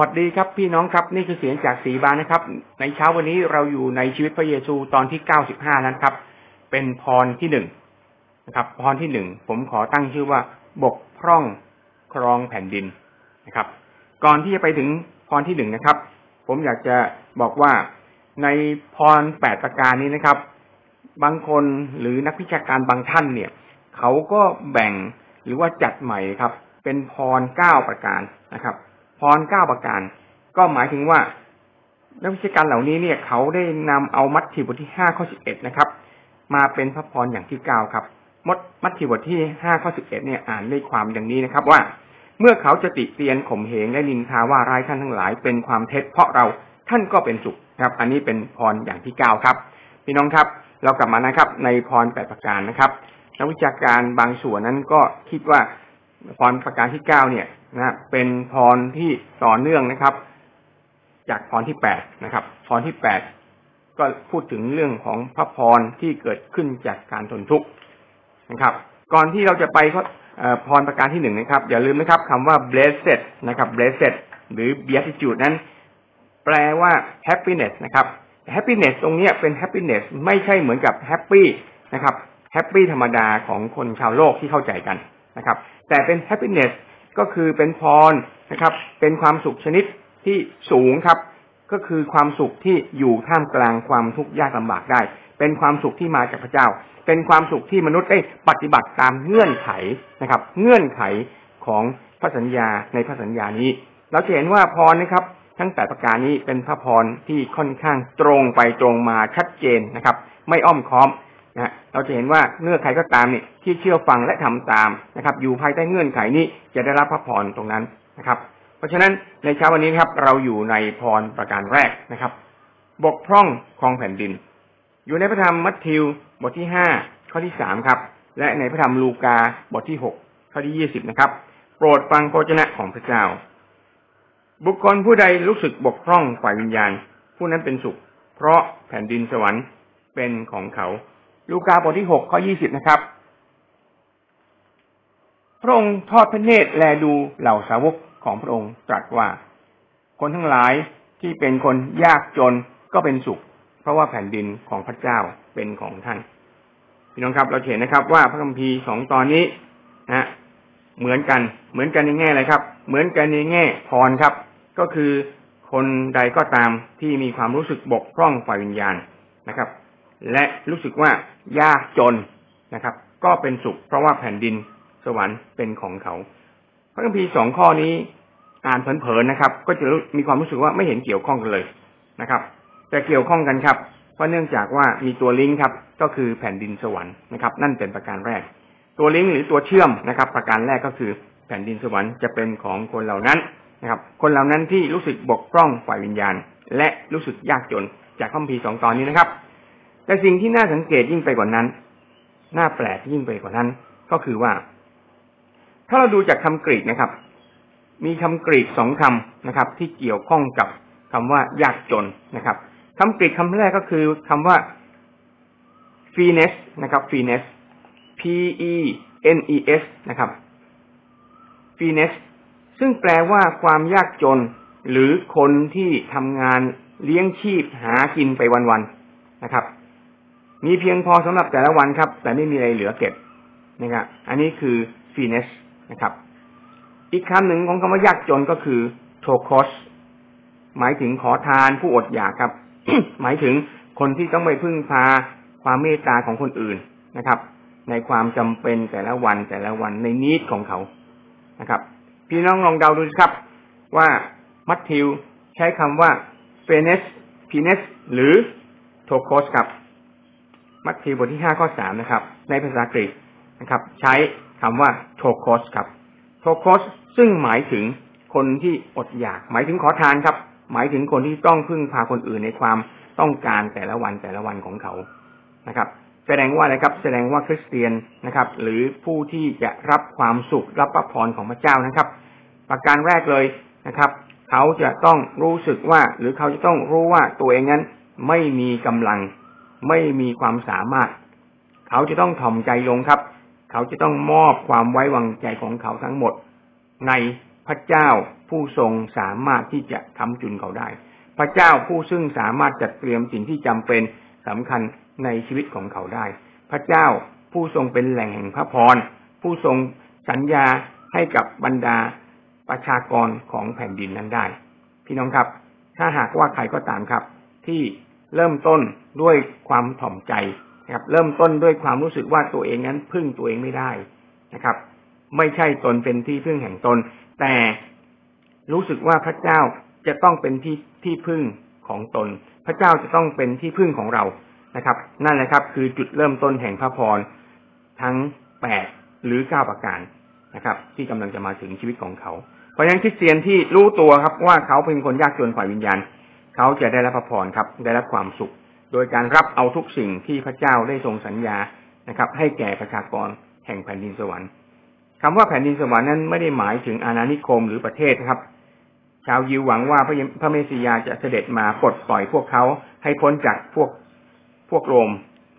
วัสดีครับพี่น้องครับนี่คือเสียงจากสีบานนะครับ ในเช้าวันนี้เราอยู่ในชีวิตพระเยซูตอนที่เก้าสิบห้านั้นครับ เป็นพรที่หนึ่งนะครับ พรที่หนึ่งผมขอตั้งชื่อว่า บกพร่องครองแผ่นดินนะครับ ก่อนที่จะไปถึงพรที่หนึ่งนะครับ ผมอยากจะบอกว่าในพรแปดประการนี้นะครับ บางคนหรือนักวิชาการบางท่านเนี่ย เขาก็แบ่งหรือว่าจัดใหม่ครับ เป็นพรเก้าประการนะครับ พรเก้าประการ ก็หมายถึงว่านักวิชาการเหล่านี้เนี่ยเขาได้นำเอามัทธิวบทที่ห้าข้อสิบเอ็ดนะครับ มาเป็นพระพรอย่างที่เก้าครับมดมัทธิวบทที่ห้าข้อสิบเอ็ดเนี่ยอ่านได้ความอย่างนี้นะครับ ว่า เมื่อเขาจะติเตียนข่มเหงและนินทาว่าร้ายท่านทั้งหลาย เป็นความเท็จเพราะเราท่านก็เป็นสุขครับ อันนี้เป็นพรอย่างที่เก้าครับพี่น้องครับ เรากลับมานะครับ ในพรแปดประการนะครับนักวิชาการบางส่วนนั้นก็คิดว่า พรประการที่เก้าเนี่ยนะเป็นพรที่ต่อเนื่องนะครับ จากพรที่แปดนะครับ พรที่แปดก็พูดถึงเรื่องของพระพรที่เกิดขึ้นจากการทนทุกข์นะครับ ก่อนที่เราจะไปพรประการที่หนึ่งนะครับ อย่าลืมนะครับคำว่า blessed นะครับ blessed หรือ beatitude นั้น แปลว่า happiness นะครับ happiness ตรงนี้เป็น happiness ไม่ใช่เหมือนกับ happy นะครับ happy ธรรมดาของคนชาวโลกที่เข้าใจกัน นะครับ แต่เป็น happiness ก็คือเป็นพรนะครับ เป็นความสุขชนิดที่สูงครับ ก็คือความสุขที่อยู่ท่ามกลางความทุกข์ยากลำบากได้ เป็นความสุขที่มาจากพระเจ้า เป็นความสุขที่มนุษย์ได้ปฏิบัติตามเงื่อนไขนะครับ เงื่อนไขของพระสัญญาในพระสัญญานี้ เราจะเห็นว่าพรนะครับ ทั้งแต่ประการนี้เป็นพระพรที่ค่อนข้างตรงไปตรงมาชัดเจนนะครับ ไม่อ้อมค้อม นะเราจะเห็นว่าเมื่อใครก็ตามเนี่ยที่เชื่อฟังและทำตามนะครับ อยู่ภายใต้เงื่อนไขนี้จะได้รับพระพรตรงนั้นนะครับ เพราะฉะนั้นในเช้าวันนี้ครับ เราอยู่ในพรประการแรกนะครับ บกพร่องคลองแผ่นดิน อยู่ในพระธรรมมัทธิวบทที่ห้าข้อที่สามครับ และในพระธรรมลูกาบทที่หกข้อที่ยี่สิบนะครับ โปรดฟังโพชนะของพระเจ้า บุคคลผู้ใดรู้สึกบกพร่องฝ่ายวิญญาณ ผู้นั้นเป็นสุข เพราะแผ่นดินสวรรค์เป็นของเขา ลูกาบทที่หกข้อยี่สิบนะครับ พระองค์ทอดพระเนตรแลดูเหล่าสาวกของพระองค์ตรัสว่า คนทั้งหลายที่เป็นคนยากจนก็เป็นสุข เพราะว่าแผ่นดินของพระเจ้าเป็นของท่านพี่น้องครับ เราเห็นนะครับ ว่าพระคัมภีร์สองตอนนี้นะเหมือนกัน เหมือนกันในแง่อะไรครับ เหมือนกันในแง่พรครับ ก็คือคนใดก็ตามที่มีความรู้สึกบกพร่องฝ่ายวิญญาณนะครับ และรู้สึกว่ายากจนนะครับ ก็เป็นสุข เพราะว่าแผ่นดินสวรรค์เป็นของเขา พระคัมภีร์สองข้อนี้อ่านเผลอๆนะครับ ก็จะมีความรู้สึกว่าไม่เห็นเกี่ยวข้องกันเลยนะครับ แต่เกี่ยวข้องกันครับ เพราะเนื่องจากว่ามีตัวลิงก์ครับ ก็คือแผ่นดินสวรรค์นะครับ นั่นเป็นประการแรก ตัวลิงก์หรือตัวเชื่อมนะครับ ประการแรกก็คือแผ่นดินสวรรค์จะเป็นของคนเหล่านั้นนะครับ คนเหล่านั้นที่รู้สึกบกพร่องฝ่ายวิญญาณ และรู้สึกยากจนจากคัมภีสองตอนนี้นะครับ แต่สิ่งที่น่าสังเกตยิ่งไปกว่านั้น น่าแปลกยิ่งไปกว่านั้น ก็คือว่า ถ้าเราดูจากคำกรีกนะครับ มีคำกรีกสองคำนะครับ ที่เกี่ยวข้องกับคำว่ายากจนนะครับคำกรีกคำแรกก็คือคำว่า f e n e s นะครับ f e n e s p e n e s นะครับ f e n e s ซึ่งแปลว่าความยากจน หรือคนที่ทำงานเลี้ยงชีพหากินไปวันๆนะครับ มีเพียงพอสำหรับแต่ละวันครับ แต่ไม่มีอะไรเหลือเก็บนะครับอันนี้คือฟีเนสนะครับ อีกคำหนึ่งของคำว่ายากจนก็คือโทโคสหมายถึงขอทานผู้อดอยากครับ หมายถึงคนที่ต้องไปพึ่งพาความเมตตาของคนอื่นนะครับ ในความจำเป็นแต่ละวันแต่ละวันในนิดของเขานะครับ พี่น้องลองเดาดูครับ ว่ามัทธิวใช้คำว่าπένης πένης หรือ πτωχός ครับ มัทธิวบทที่ห้าข้อสามนะครับ ในภาษากรีกนะครับ ใช้คำว่า πτωχός ครับ πτωχός ซึ่งหมายถึงคนที่อดอยาก หมายถึงขอทานครับ หมายถึงคนที่ต้องพึ่งพาคนอื่นในความต้องการแต่ละวันแต่ละวันของเขานะครับ แสดงว่าอะไรครับ แสดงว่าคริสเตียนนะครับ หรือผู้ที่จะรับความสุขรับพระพรของพระเจ้านะครับ ประการแรกเลยนะครับ เขาจะต้องรู้สึกว่า หรือเขาจะต้องรู้ว่าตัวเองนั้นไม่มีกำลัง ไม่มีความสามารถ เขาจะต้องถ่อมใจลงครับ เขาจะต้องมอบความไว้วางใจของเขาทั้งหมด ในพระเจ้าผู้ทรงสามารถที่จะทำจุนเขาได้ พระเจ้าผู้ซึ่งสามารถจัดเตรียมสิ่งที่จำเป็นสำคัญในชีวิตของเขาได้ พระเจ้าผู้ทรงเป็นแหล่งแห่งพระพร ผู้ทรงสัญญาให้กับบรรดาประชากรของแผ่นดินนั้นได้ พี่น้องครับ ถ้าหากว่าใครก็ตามครับ ที่ เริ่มต้นด้วยความถ่อมใจนะครับ เริ่มต้นด้วยความรู้สึกว่าตัวเองนั้นพึ่งตัวเองไม่ได้นะครับ ไม่ใช่ตนเป็นที่พึ่งแห่งตน แต่รู้สึกว่าพระเจ้าจะต้องเป็นที่ที่พึ่งของตน พระเจ้าจะต้องเป็นที่พึ่งของเรานะครับ นั่นแหละครับ คือจุดเริ่มต้นแห่งพระพรทั้งแปดหรือเก้าประการนะครับ ที่กำลังจะมาถึงชีวิตของเขา เพราะฉะนั้นคริสเตียนที่รู้ตัวครับว่าเขาเป็นคนยากจนฝ่ายวิญญาณ เขาจะได้รับพระพรครับ ได้รับความสุข โดยการรับเอาทุกสิ่งที่พระเจ้าได้ทรงสัญญานะครับ ให้แก่ประชากรแห่งแผ่นดินสวรรค์คำว่าแผ่นดินสวรรค์นั้นไม่ได้หมายถึงอาณานิคมหรือประเทศครับ ชาวยิวหวังว่าพระพระเมสสิยาจะเสด็จมาปลดปล่อยพวกเขาให้พ้นจากพวกพวกโรม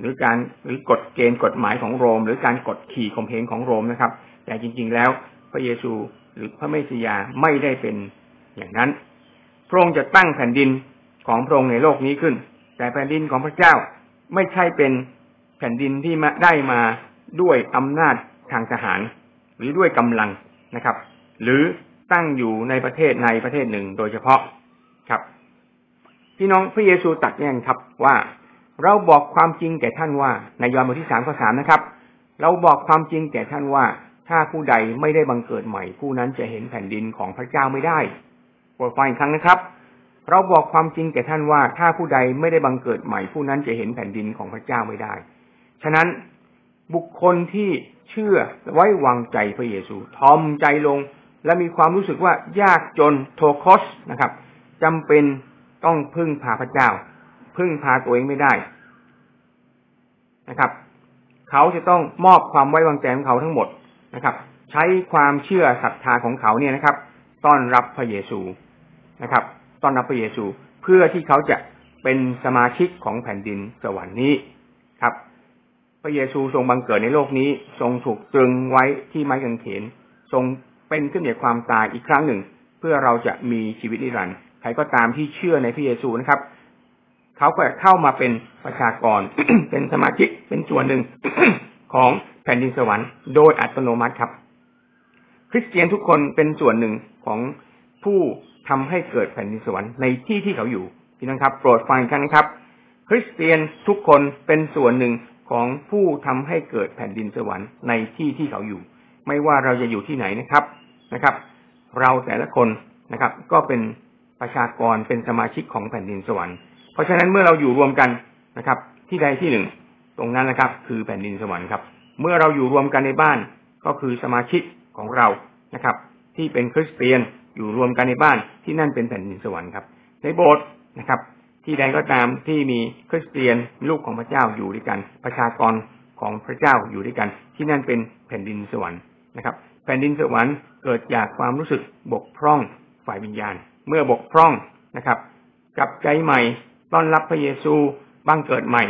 หรือการหรือกฎเกณฑ์กฎหมายของโรม หรือการกดขี่ข่มเหงของโรมนะครับ แต่จริง ๆ แล้วพระเยซูหรือพระเมสสิยาไม่ได้เป็นอย่างนั้น ระองค์จะตั้งแผ่นดินของพระองค์ในโลกนี้ขึ้น แต่แผ่นดินของพระเจ้าไม่ใช่เป็นแผ่นดินที่มาได้มาด้วยอำนาจทางทหาร หรือด้วยกำลังนะครับ หรือตั้งอยู่ในประเทศในประเทศหนึ่งโดยเฉพาะครับ พี่น้องพระเยซูตรัสแน่นครับว่าเราบอกความจริงแก่ท่านว่าในยอห์นบทที่สามข้อสามนะครับ เราบอกความจริงแก่ท่านว่า ถ้าผู้ใดไม่ได้บังเกิดใหม่ ผู้นั้นจะเห็นแผ่นดินของพระเจ้าไม่ได้ โปรดฟังอีกครั้งนะครับ เราบอกความจริงแก่ท่านว่า ถ้าผู้ใดไม่ได้บังเกิดใหม่ผู้นั้นจะเห็นแผ่นดินของพระเจ้าไม่ได้ ฉะนั้นบุคคลที่เชื่อไว้วางใจพระเยซู ทอมใจลง และมีความรู้สึกว่ายากจนโทคอสนะครับจำเป็นต้องพึ่งพาพระเจ้า พึ่งพาตัวเองไม่ได้นะครับ เขาจะต้องมอบความไว้วางใจของเขาทั้งหมดนะครับ ใช้ความเชื่อศรัทธาของเขาเนี่ยนะครับ ต้อนรับพระเยซู นะครับต้อนรับพระเยซูเพื่อที่เขาจะเป็นสมาชิกของแผ่นดินสวรรค์นี้ครับ พระเยซูทรงบังเกิดในโลกนี้ ทรงถูกตรึงไว้ที่ไม้กางเขน ทรงเป็นขึ้นเหนือความตายอีกครั้งหนึ่ง เพื่อเราจะมีชีวิตนิรันดร์ใครก็ตามที่เชื่อในพระเยซูนะครับ เขาก็เข้ามาเป็นประชากร เป็นสมาชิกเป็นส่วนหนึ่งของแผ่นดินสวรรค์ โดยอัตโนมัติครับ คริสเตียนทุกคนเป็นส่วนหนึ่งของ ผู้ทำให้เกิดแผ่นดินสวรรค์ในที่ที่เขาอยู่พี่น้องครับ โปรดฟังกันนะครับ คริสเตียนทุกคนเป็นส่วนหนึ่งของผู้ทำให้เกิดแผ่นดินสวรรค์ในที่ที่เขาอยู่ ไม่ว่าเราจะอยู่ที่ไหนนะครับนะครับ เราแต่ละคนนะครับ ก็เป็นประชากรเป็นสมาชิกของแผ่นดินสวรรค์ เพราะฉะนั้นเมื่อเราอยู่รวมกันนะครับ ที่ใดที่หนึ่ง ตรงนั้นนะครับ คือแผ่นดินสวรรค์ครับ เมื่อเราอยู่รวมกันในบ้านก็คือสมาชิกของเรานะครับ ที่เป็นคริสเตียน อยู่รวมกันในบ้านที่นั่นเป็นแผ่นดินสวรรค์ครับ ในโบสถ์นะครับ ที่ใดก็ตามที่มีคริสเตียนลูกของพระเจ้าอยู่ด้วยกัน ประชากรของพระเจ้าอยู่ด้วยกัน ที่นั่นเป็นแผ่นดินสวรรค์นะครับ แผ่นดินสวรรค์เกิดจากความรู้สึกบกพร่องฝ่ายวิญญาณ เมื่อบกพร่องนะครับกับใจใหม่ต้อนรับพระเยซูบังเกิดใหม่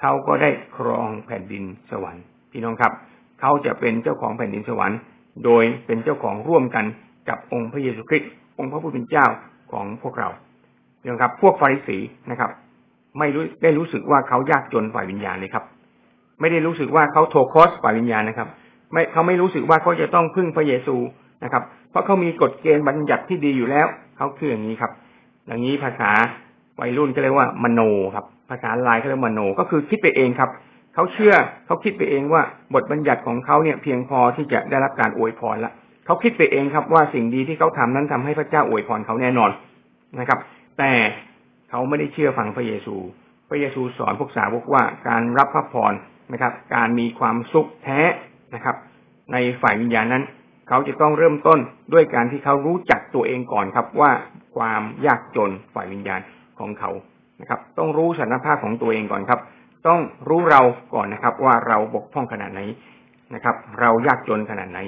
เขาก็ได้ครองแผ่นดินสวรรค์ พี่น้องครับ เขาจะเป็นเจ้าของแผ่นดินสวรรค์ โดยเป็นเจ้าของร่วมกัน กับองค์พระเยซูคริสต์องค์พระผู้เป็นเจ้าของพวกเราพี่น้องครับ พวกฟาริสีนะครับ ไม่รู้ได้รู้สึกว่าเขายากจนฝ่ายวิญญาณเลยครับ ไม่ได้รู้สึกว่าเขาโทคอสฝ่ายวิญญาณนะครับ ไม่เขาไม่รู้สึกว่าเขาจะต้องพึ่งพระเยซูนะครับ เพราะเขามีกฎเกณฑ์บัญญัติที่ดีอยู่แล้วเขาคืออย่างนี้ครับ อย่างนี้ภาษาวัยรุ่นก็เรียกว่ามโนครับ ภาษาลายเขาเรียกมโน ก็คือคิดไปเองครับเขาเชื่อเขาคิดไปเองว่าบทบัญญัติของเขาเนี่ยเพียงพอที่จะได้รับการอวยพรละ เขาคิดไปเองครับ ว่าสิ่งดีที่เขาทำนั้นทำให้พระเจ้าอวยพรเขาแน่นอนนะครับ แต่เขาไม่ได้เชื่อฟังพระเยซู พระเยซูสอนพวกสาวกว่าการรับพระพรนะครับ การมีความสุขแท้นะครับ ในฝ่ายวิญญาณนั้น เขาจะต้องเริ่มต้นด้วยการที่เขารู้จักตัวเองก่อนครับ ว่าความยากจนฝ่ายวิญญาณของเขานะครับ ต้องรู้สถานภาพของตัวเองก่อนครับ ต้องรู้เราก่อนนะครับ ว่าเราบกพร่องขนาดไหนนะครับ เรายากจนขนาดไหน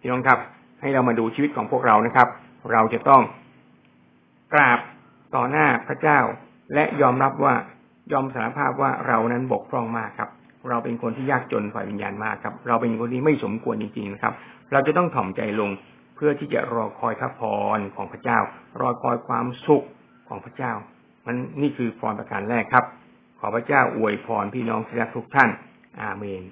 พี่น้องครับ ให้เรามาดูชีวิตของพวกเรานะครับ เราจะต้องกราบต่อหน้าพระเจ้า และยอมรับว่ายอมสารภาพว่าเรานั้นบกพร่องมากครับ เราเป็นคนที่ยากจนฝ่ายวิญญาณมากครับ เราเป็นคนที่ไม่สมควรจริงๆนะครับ เราจะต้องถ่อมใจลงเพื่อที่จะรอคอยพระพรของพระเจ้า รอคอยความสุขของพระเจ้า มันนี่คือพรประการแรกครับ ขอพระเจ้าอวยพรพี่น้องที่รักทุกท่าน อาเมน